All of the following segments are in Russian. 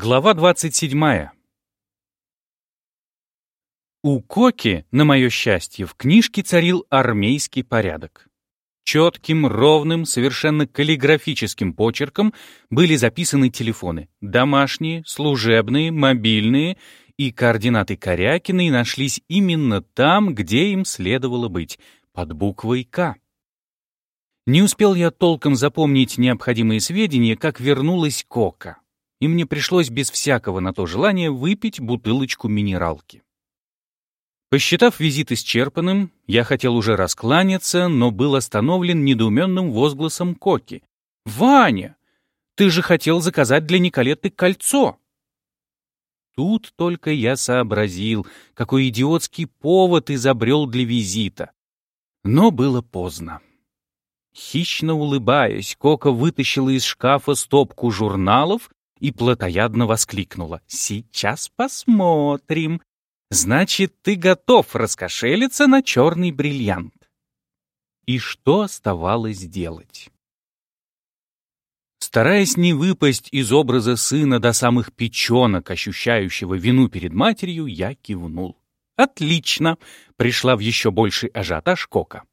Глава 27. У Коки, на мое счастье, в книжке царил армейский порядок. Четким, ровным, совершенно каллиграфическим почерком были записаны телефоны. Домашние, служебные, мобильные, и координаты Корякиной нашлись именно там, где им следовало быть, под буквой «К». Не успел я толком запомнить необходимые сведения, как вернулась Кока и мне пришлось без всякого на то желания выпить бутылочку минералки. Посчитав визит исчерпанным, я хотел уже раскланяться, но был остановлен недоуменным возгласом Коки. «Ваня, ты же хотел заказать для Николетты кольцо!» Тут только я сообразил, какой идиотский повод изобрел для визита. Но было поздно. Хищно улыбаясь, Кока вытащила из шкафа стопку журналов и плотоядно воскликнула. «Сейчас посмотрим. Значит, ты готов раскошелиться на черный бриллиант». И что оставалось делать? Стараясь не выпасть из образа сына до самых печенок, ощущающего вину перед матерью, я кивнул. «Отлично!» — пришла в еще больший ажиотаж Кока.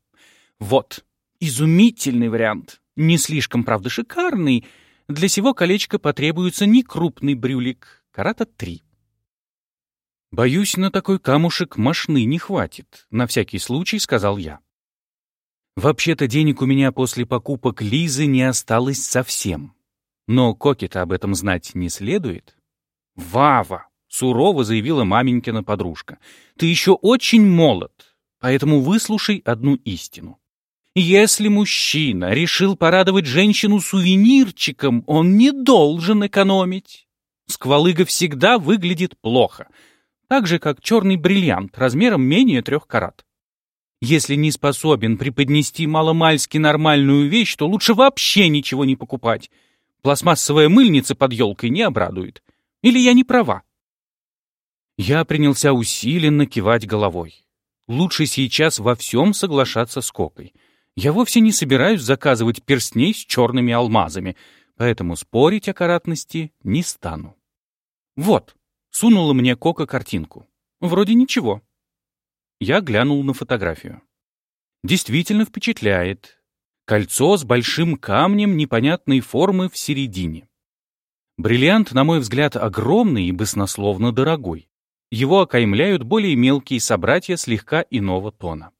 «Вот, изумительный вариант. Не слишком, правда, шикарный, для сего колечка потребуется не крупный брюлик, карата три. «Боюсь, на такой камушек мошны не хватит», — на всякий случай сказал я. «Вообще-то денег у меня после покупок Лизы не осталось совсем. Но Коке-то об этом знать не следует». «Вава!» — сурово заявила маменькина подружка. «Ты еще очень молод, поэтому выслушай одну истину. Если мужчина решил порадовать женщину сувенирчиком, он не должен экономить. Сквалыга всегда выглядит плохо, так же, как черный бриллиант размером менее трех карат. Если не способен преподнести маломальски нормальную вещь, то лучше вообще ничего не покупать. Пластмассовая мыльница под елкой не обрадует. Или я не права? Я принялся усиленно кивать головой. Лучше сейчас во всем соглашаться с Кокой — я вовсе не собираюсь заказывать перстней с черными алмазами, поэтому спорить о каратности не стану. Вот, сунула мне Кока картинку. Вроде ничего. Я глянул на фотографию. Действительно впечатляет. Кольцо с большим камнем непонятной формы в середине. Бриллиант, на мой взгляд, огромный и баснословно дорогой. Его окаймляют более мелкие собратья слегка иного тона.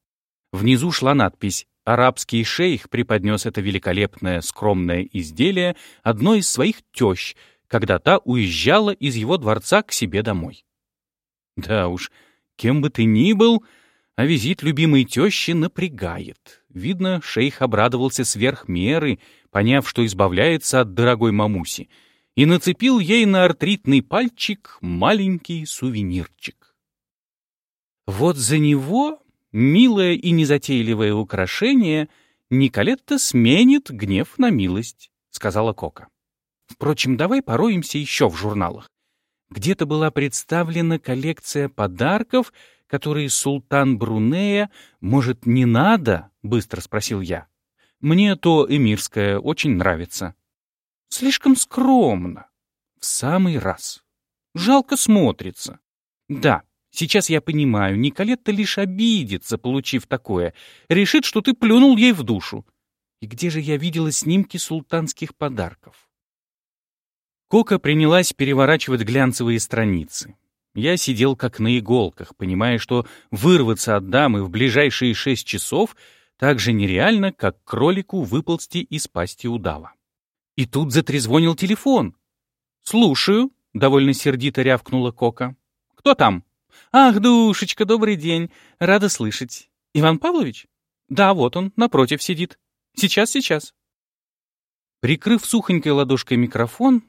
Внизу шла надпись Арабский шейх преподнес это великолепное скромное изделие одной из своих тещ, когда та уезжала из его дворца к себе домой. Да уж, кем бы ты ни был, а визит любимой тещи напрягает. Видно, шейх обрадовался сверх меры, поняв, что избавляется от дорогой мамуси, и нацепил ей на артритный пальчик маленький сувенирчик. Вот за него милое и незатейливое украшение, Николетта сменит гнев на милость», — сказала Кока. «Впрочем, давай пороемся еще в журналах. Где-то была представлена коллекция подарков, которые султан Брунея... Может, не надо?» — быстро спросил я. «Мне то эмирское очень нравится». «Слишком скромно. В самый раз. Жалко смотрится. Да, Сейчас я понимаю, Николетта лишь обидится, получив такое. Решит, что ты плюнул ей в душу. И где же я видела снимки султанских подарков? Кока принялась переворачивать глянцевые страницы. Я сидел как на иголках, понимая, что вырваться от дамы в ближайшие шесть часов так же нереально, как кролику выползти из пасти удава. И тут затрезвонил телефон. «Слушаю», — довольно сердито рявкнула Кока. «Кто там?» «Ах, душечка, добрый день. Рада слышать. Иван Павлович?» «Да, вот он, напротив сидит. Сейчас, сейчас». Прикрыв сухонькой ладошкой микрофон,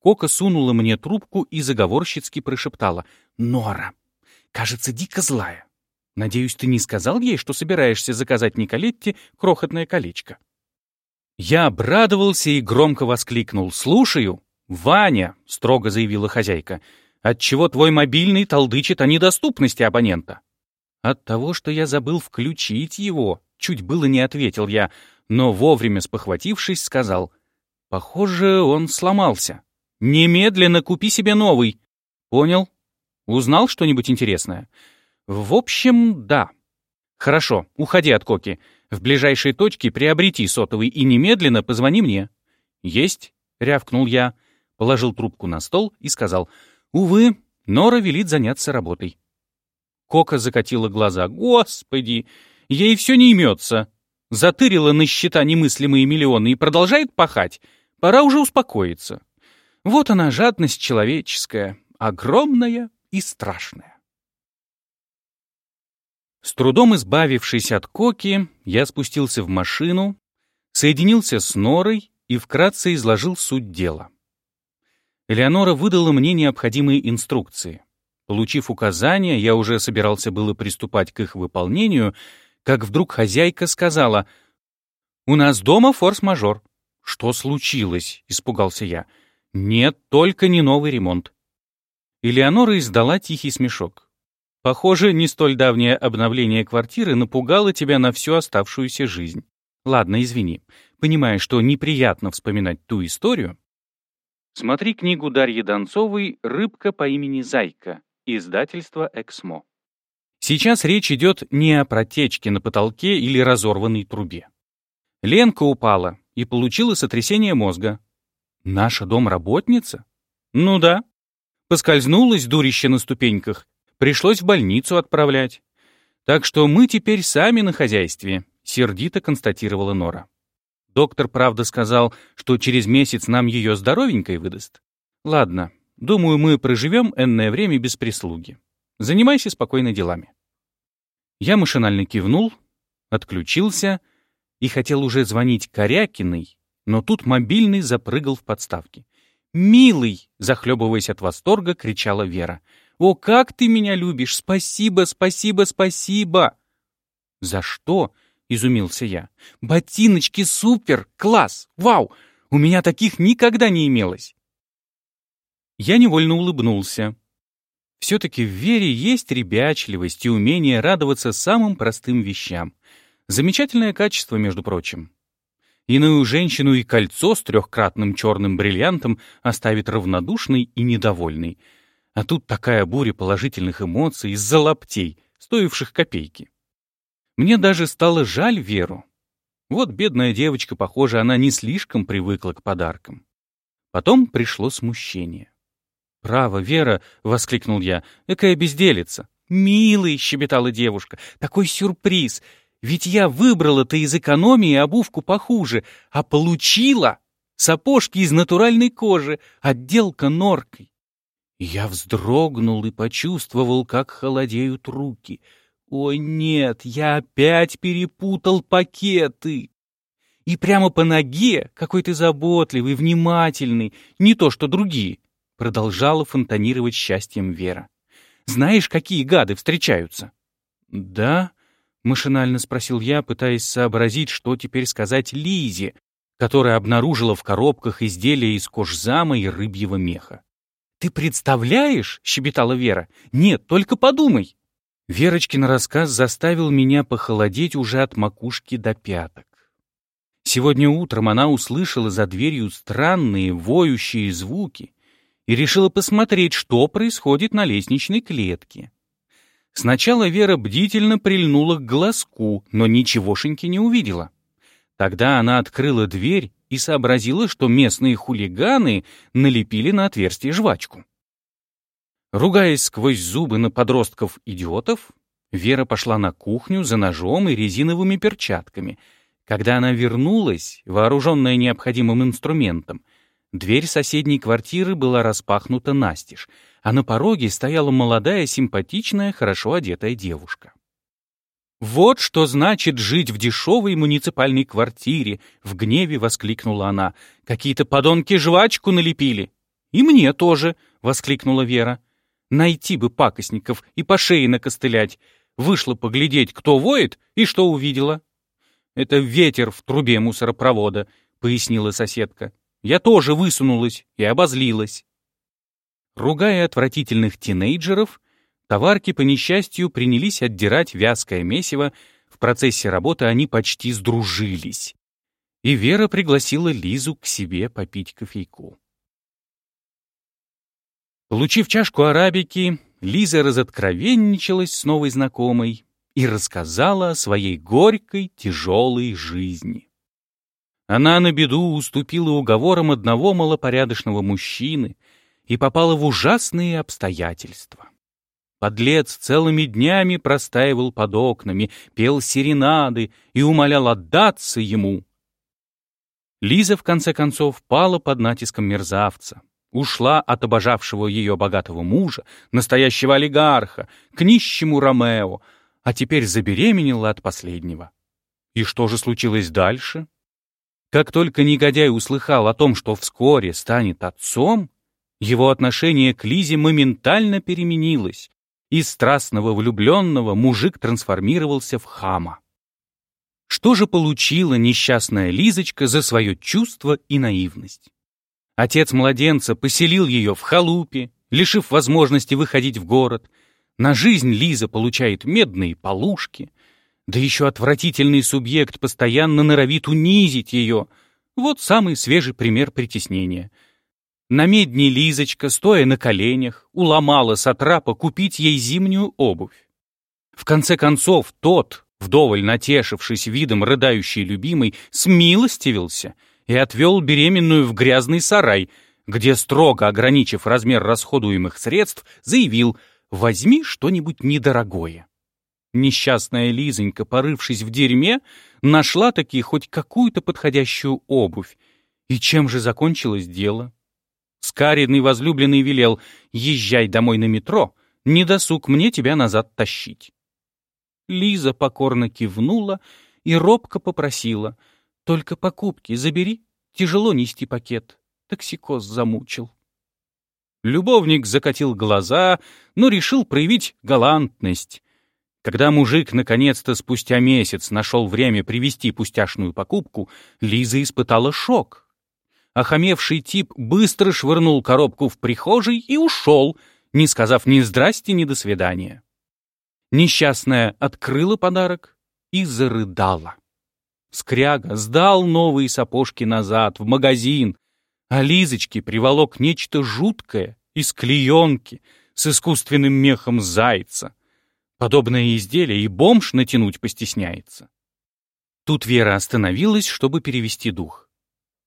Кока сунула мне трубку и заговорщицки прошептала. «Нора, кажется, дико злая. Надеюсь, ты не сказал ей, что собираешься заказать Николетте крохотное колечко?» Я обрадовался и громко воскликнул. «Слушаю!» «Ваня!» — строго заявила хозяйка. Отчего твой мобильный толдычит о недоступности абонента? От того, что я забыл включить его, чуть было не ответил я, но вовремя спохватившись, сказал, «Похоже, он сломался. Немедленно купи себе новый. Понял? Узнал что-нибудь интересное? В общем, да. Хорошо, уходи от Коки. В ближайшей точке приобрети сотовый и немедленно позвони мне. Есть, рявкнул я, положил трубку на стол и сказал, увы, Нора велит заняться работой. Кока закатила глаза. Господи, ей все не имется. Затырила на счета немыслимые миллионы и продолжает пахать. Пора уже успокоиться. Вот она, жадность человеческая, огромная и страшная. С трудом избавившись от Коки, я спустился в машину, соединился с Норой и вкратце изложил суть дела. Элеонора выдала мне необходимые инструкции. Получив указания, я уже собирался было приступать к их выполнению, как вдруг хозяйка сказала, «У нас дома форс-мажор». «Что случилось?» — испугался я. «Нет, только не новый ремонт». Элеонора издала тихий смешок. Похоже, не столь давнее обновление квартиры напугало тебя на всю оставшуюся жизнь. Ладно, извини. Понимая, что неприятно вспоминать ту историю, смотри книгу Дарьи Донцовой «Рыбка по имени Зайка», издательство «Эксмо». Сейчас речь идет не о протечке на потолке или разорванной трубе. Ленка упала и получила сотрясение мозга. Наша домработница? Ну да. Поскользнулась дурище на ступеньках Пришлось в больницу отправлять. Так что мы теперь сами на хозяйстве», — сердито констатировала Нора. Доктор, правда, сказал, что через месяц нам ее здоровенькой выдаст. Ладно, думаю, мы проживем энное время без прислуги. Занимайся спокойно делами. Я машинально кивнул, отключился и хотел уже звонить Корякиной, но тут мобильный запрыгал в подставке. «Милый!» — захлебываясь от восторга, кричала Вера. «О, как ты меня любишь! Спасибо, спасибо, спасибо!» «За что?» — изумился я. «Ботиночки супер! Класс! Вау! У меня таких никогда не имелось!» Я невольно улыбнулся. Все-таки в Вере есть ребячливость и умение радоваться самым простым вещам. Замечательное качество, между прочим. Иную женщину и кольцо с трехкратным черным бриллиантом оставит равнодушной и недовольной — а тут такая буря положительных эмоций из-за лаптей, стоивших копейки. Мне даже стало жаль Веру. Вот бедная девочка, похоже, она не слишком привыкла к подаркам. Потом пришло смущение. «Право, Вера!» — воскликнул я. «Экая безделица!» «Милый!» — щебетала девушка. «Такой сюрприз! Ведь я выбрала-то из экономии обувку похуже, а получила сапожки из натуральной кожи, отделка норкой. Я вздрогнул и почувствовал, как холодеют руки. О нет, я опять перепутал пакеты. И прямо по ноге, какой ты заботливый, внимательный, не то что другие, продолжала фонтанировать счастьем Вера. Знаешь, какие гады встречаются? Да, машинально спросил я, пытаясь сообразить, что теперь сказать Лизе, которая обнаружила в коробках изделия из кожзама и рыбьего меха. «Ты представляешь?» — щебетала Вера. «Нет, только подумай!» Верочкин рассказ заставил меня похолодеть уже от макушки до пяток. Сегодня утром она услышала за дверью странные воющие звуки и решила посмотреть, что происходит на лестничной клетке. Сначала Вера бдительно прильнула к глазку, но ничегошеньки не увидела. Тогда она открыла дверь и сообразила, что местные хулиганы налепили на отверстие жвачку. Ругаясь сквозь зубы на подростков-идиотов, Вера пошла на кухню за ножом и резиновыми перчатками. Когда она вернулась, вооруженная необходимым инструментом, дверь соседней квартиры была распахнута настежь, а на пороге стояла молодая, симпатичная, хорошо одетая девушка. «Вот что значит жить в дешевой муниципальной квартире!» — в гневе воскликнула она. «Какие-то подонки жвачку налепили!» «И мне тоже!» — воскликнула Вера. «Найти бы пакостников и по шее накостылять. Вышла поглядеть, кто воет и что увидела». «Это ветер в трубе мусоропровода», — пояснила соседка. «Я тоже высунулась и обозлилась». Ругая отвратительных тинейджеров, Товарки, по несчастью, принялись отдирать вязкое месиво, в процессе работы они почти сдружились. И Вера пригласила Лизу к себе попить кофейку. Получив чашку арабики, Лиза разоткровенничалась с новой знакомой и рассказала о своей горькой, тяжелой жизни. Она на беду уступила уговорам одного малопорядочного мужчины и попала в ужасные обстоятельства. Подлец целыми днями простаивал под окнами, пел серенады и умолял отдаться ему. Лиза, в конце концов, пала под натиском мерзавца, ушла от обожавшего ее богатого мужа, настоящего олигарха, к нищему Ромео, а теперь забеременела от последнего. И что же случилось дальше? Как только негодяй услыхал о том, что вскоре станет отцом, его отношение к Лизе моментально переменилось. Из страстного влюбленного мужик трансформировался в хама. Что же получила несчастная Лизочка за свое чувство и наивность? Отец младенца поселил ее в халупе, лишив возможности выходить в город. На жизнь Лиза получает медные полушки. Да еще отвратительный субъект постоянно норовит унизить ее. Вот самый свежий пример притеснения — на медне Лизочка, стоя на коленях, уломала Сатрапа купить ей зимнюю обувь. В конце концов, тот, вдоволь натешившись видом рыдающей любимой, смилостивился и отвел беременную в грязный сарай, где, строго ограничив размер расходуемых средств, заявил «возьми что-нибудь недорогое». Несчастная Лизонька, порывшись в дерьме, нашла таки хоть какую-то подходящую обувь. И чем же закончилось дело? Скаридный возлюбленный велел «Езжай домой на метро, не досуг мне тебя назад тащить». Лиза покорно кивнула и робко попросила «Только покупки забери, тяжело нести пакет, токсикоз замучил». Любовник закатил глаза, но решил проявить галантность. Когда мужик наконец-то спустя месяц нашел время привезти пустяшную покупку, Лиза испытала шок охамевший тип быстро швырнул коробку в прихожей и ушел, не сказав ни здрасте, ни до свидания. Несчастная открыла подарок и зарыдала. Скряга сдал новые сапожки назад, в магазин, а Лизочке приволок нечто жуткое из клеенки с искусственным мехом зайца. Подобное изделие и бомж натянуть постесняется. Тут Вера остановилась, чтобы перевести дух.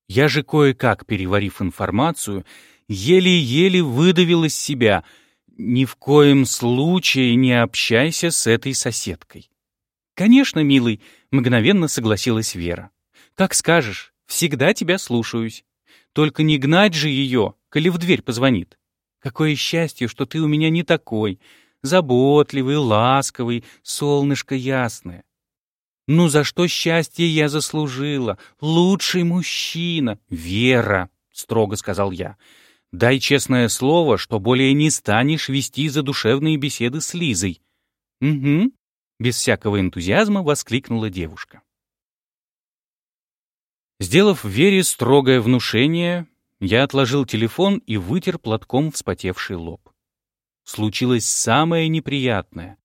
Я же кое-как, переварив информацию, еле-еле выдавил из себя «Ни в коем случае не общайся с этой соседкой». «Конечно, милый», — мгновенно согласилась Вера. «Как скажешь, всегда тебя слушаюсь. Только не гнать же ее, коли в дверь позвонит. Какое счастье, что ты у меня не такой, заботливый, ласковый, солнышко ясное. Ну за что счастье я заслужила? Лучший мужчина. Вера, строго сказал я. Дай честное слово, что более не станешь вести задушевные беседы с Лизой. Угу. Без всякого энтузиазма воскликнула девушка. Сделав Вере строгое внушение, я отложил телефон и вытер платком вспотевший лоб. Случилось самое неприятное.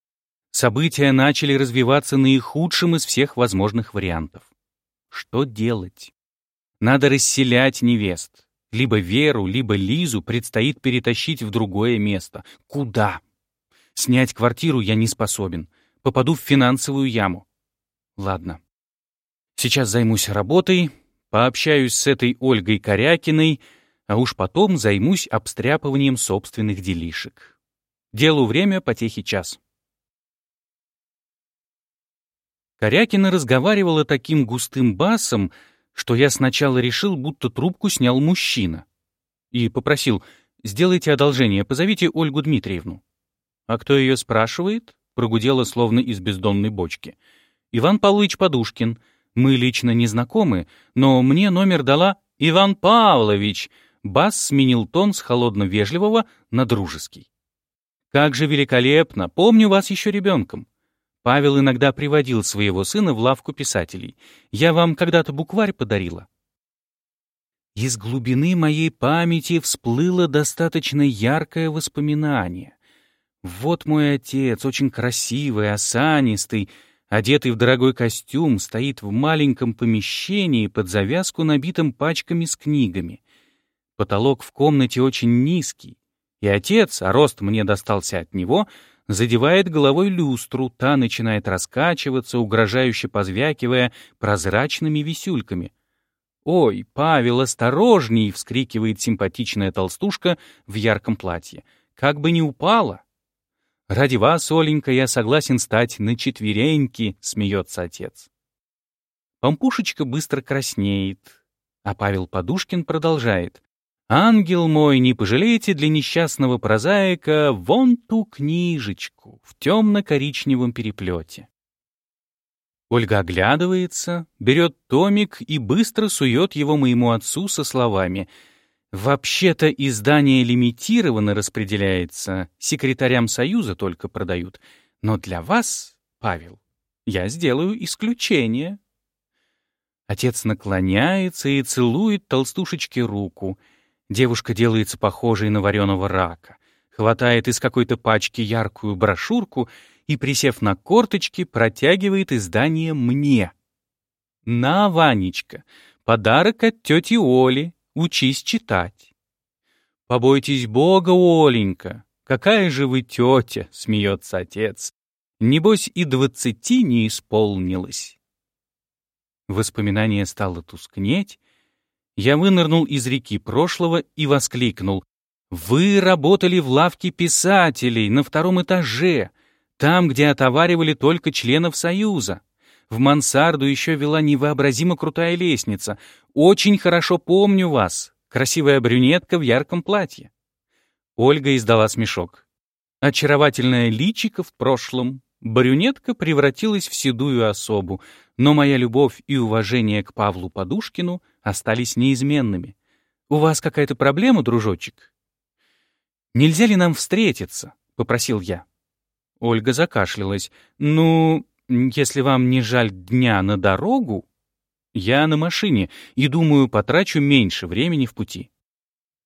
События начали развиваться наихудшим из всех возможных вариантов. Что делать? Надо расселять невест. Либо Веру, либо Лизу предстоит перетащить в другое место. Куда? Снять квартиру я не способен. Попаду в финансовую яму. Ладно. Сейчас займусь работой, пообщаюсь с этой Ольгой Корякиной, а уж потом займусь обстряпыванием собственных делишек. Делу время, потехи час. Корякина разговаривала таким густым басом, что я сначала решил, будто трубку снял мужчина. И попросил, сделайте одолжение, позовите Ольгу Дмитриевну. А кто ее спрашивает? Прогудела, словно из бездонной бочки. Иван Павлович Подушкин. Мы лично не знакомы, но мне номер дала Иван Павлович. Бас сменил тон с холодно-вежливого на дружеский. Как же великолепно! Помню вас еще ребенком. Павел иногда приводил своего сына в лавку писателей. «Я вам когда-то букварь подарила». Из глубины моей памяти всплыло достаточно яркое воспоминание. Вот мой отец, очень красивый, осанистый, одетый в дорогой костюм, стоит в маленьком помещении под завязку, набитым пачками с книгами. Потолок в комнате очень низкий. И отец, а рост мне достался от него, задевает головой люстру, та начинает раскачиваться, угрожающе позвякивая прозрачными висюльками. «Ой, Павел, осторожней!» — вскрикивает симпатичная толстушка в ярком платье. «Как бы не упала!» «Ради вас, Оленька, я согласен стать на четвереньки», — смеется отец. Пампушечка быстро краснеет, а Павел Подушкин продолжает. «Ангел мой, не пожалейте для несчастного прозаика вон ту книжечку в темно-коричневом переплете». Ольга оглядывается, берет томик и быстро сует его моему отцу со словами «Вообще-то издание лимитированно распределяется, секретарям Союза только продают, но для вас, Павел, я сделаю исключение». Отец наклоняется и целует толстушечке руку — Девушка делается похожей на вареного рака, хватает из какой-то пачки яркую брошюрку и, присев на корточки, протягивает издание мне. «На, Ванечка, подарок от тети Оли, учись читать». «Побойтесь Бога, Оленька, какая же вы тетя!» — смеется отец. «Небось, и двадцати не исполнилось». Воспоминание стало тускнеть, я вынырнул из реки прошлого и воскликнул. «Вы работали в лавке писателей на втором этаже, там, где отоваривали только членов Союза. В мансарду еще вела невообразимо крутая лестница. Очень хорошо помню вас. Красивая брюнетка в ярком платье». Ольга издала смешок. Очаровательная личико в прошлом. Брюнетка превратилась в седую особу, но моя любовь и уважение к Павлу Подушкину остались неизменными. У вас какая-то проблема, дружочек? Нельзя ли нам встретиться? попросил я. Ольга закашлялась. Ну, если вам не жаль дня на дорогу, я на машине и думаю, потрачу меньше времени в пути.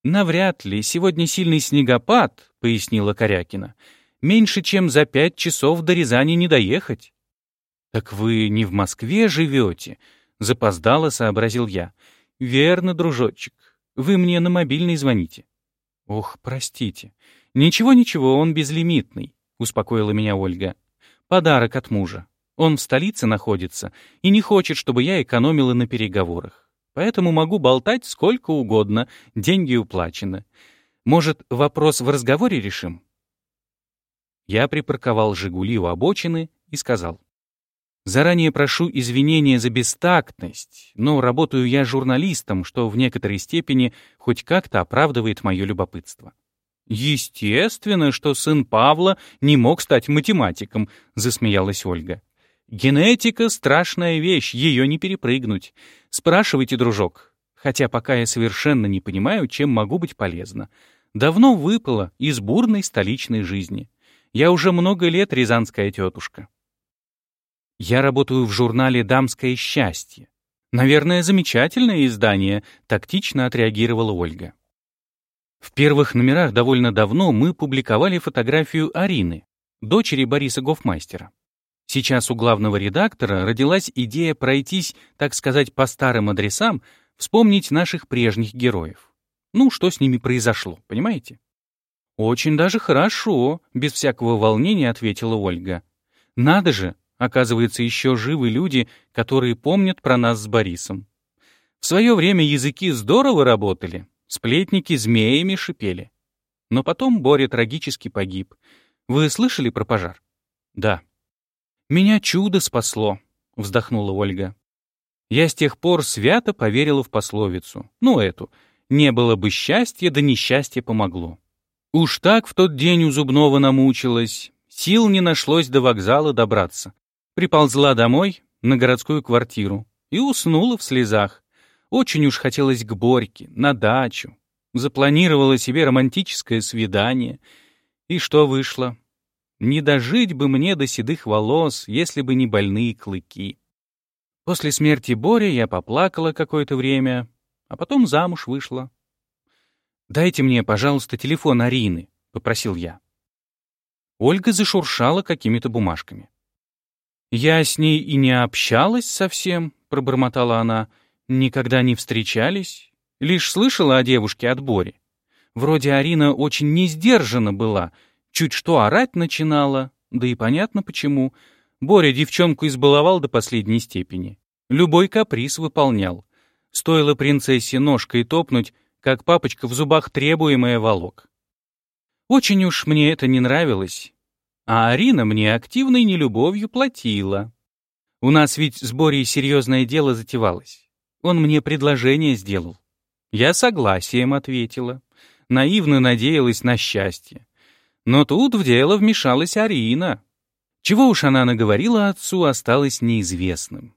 Навряд ли, сегодня сильный снегопад, пояснила Корякина. Меньше чем за пять часов до Рязани не доехать. Так вы не в Москве живете? Запоздало сообразил я. «Верно, дружочек. Вы мне на мобильный звоните». «Ох, простите. Ничего-ничего, он безлимитный», — успокоила меня Ольга. «Подарок от мужа. Он в столице находится и не хочет, чтобы я экономила на переговорах. Поэтому могу болтать сколько угодно, деньги уплачены. Может, вопрос в разговоре решим?» Я припарковал «Жигули» у обочины и сказал. Заранее прошу извинения за бестактность, но работаю я журналистом, что в некоторой степени хоть как-то оправдывает мое любопытство. «Естественно, что сын Павла не мог стать математиком», — засмеялась Ольга. «Генетика — страшная вещь, ее не перепрыгнуть. Спрашивайте, дружок, хотя пока я совершенно не понимаю, чем могу быть полезна. Давно выпало из бурной столичной жизни. Я уже много лет рязанская тетушка». Я работаю в журнале «Дамское счастье». Наверное, замечательное издание, тактично отреагировала Ольга. В первых номерах довольно давно мы публиковали фотографию Арины, дочери Бориса Гофмастера. Сейчас у главного редактора родилась идея пройтись, так сказать, по старым адресам, вспомнить наших прежних героев. Ну, что с ними произошло, понимаете? «Очень даже хорошо», — без всякого волнения ответила Ольга. «Надо же, Оказывается, еще живы люди, которые помнят про нас с Борисом. В свое время языки здорово работали, сплетники змеями шипели. Но потом Боря трагически погиб. Вы слышали про пожар? Да. Меня чудо спасло, вздохнула Ольга. Я с тех пор свято поверила в пословицу. Ну, эту. Не было бы счастья, да несчастье помогло. Уж так в тот день у зубного намучилась. Сил не нашлось до вокзала добраться. Приползла домой, на городскую квартиру, и уснула в слезах. Очень уж хотелось к Борьке, на дачу. Запланировала себе романтическое свидание. И что вышло? Не дожить бы мне до седых волос, если бы не больные клыки. После смерти Бори я поплакала какое-то время, а потом замуж вышла. «Дайте мне, пожалуйста, телефон Арины», — попросил я. Ольга зашуршала какими-то бумажками. «Я с ней и не общалась совсем», — пробормотала она. «Никогда не встречались. Лишь слышала о девушке от Бори. Вроде Арина очень несдержана была, чуть что орать начинала, да и понятно почему. Боря девчонку избаловал до последней степени. Любой каприз выполнял. Стоило принцессе ножкой топнуть, как папочка в зубах требуемое волок. Очень уж мне это не нравилось. А Арина мне активной нелюбовью платила. У нас ведь с Борей серьезное дело затевалось. Он мне предложение сделал. Я согласием ответила. Наивно надеялась на счастье. Но тут в дело вмешалась Арина. Чего уж она наговорила отцу, осталось неизвестным.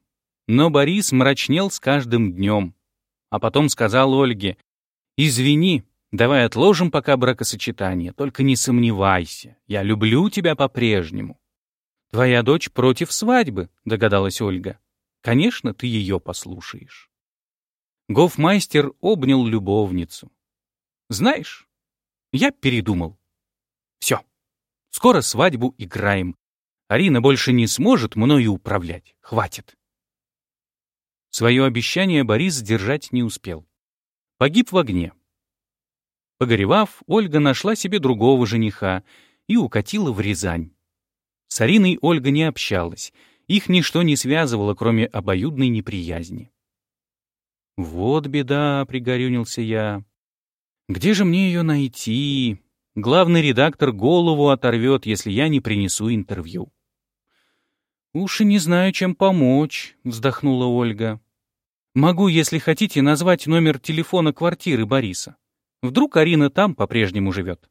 Но Борис мрачнел с каждым днем. А потом сказал Ольге, «Извини, давай отложим пока бракосочетание, только не сомневайся, я люблю тебя по-прежнему». «Твоя дочь против свадьбы», — догадалась Ольга. «Конечно, ты ее послушаешь». Гофмайстер обнял любовницу. «Знаешь, я передумал. Все, скоро свадьбу играем. Арина больше не сможет мною управлять. Хватит». Свое обещание Борис сдержать не успел. Погиб в огне. Погоревав, Ольга нашла себе другого жениха и укатила в Рязань. С Ариной Ольга не общалась, их ничто не связывало, кроме обоюдной неприязни. «Вот беда», — пригорюнился я. «Где же мне ее найти? Главный редактор голову оторвет, если я не принесу интервью». «Уж и не знаю, чем помочь», — вздохнула Ольга. Могу, если хотите, назвать номер телефона квартиры Бориса. Вдруг Арина там по-прежнему живет.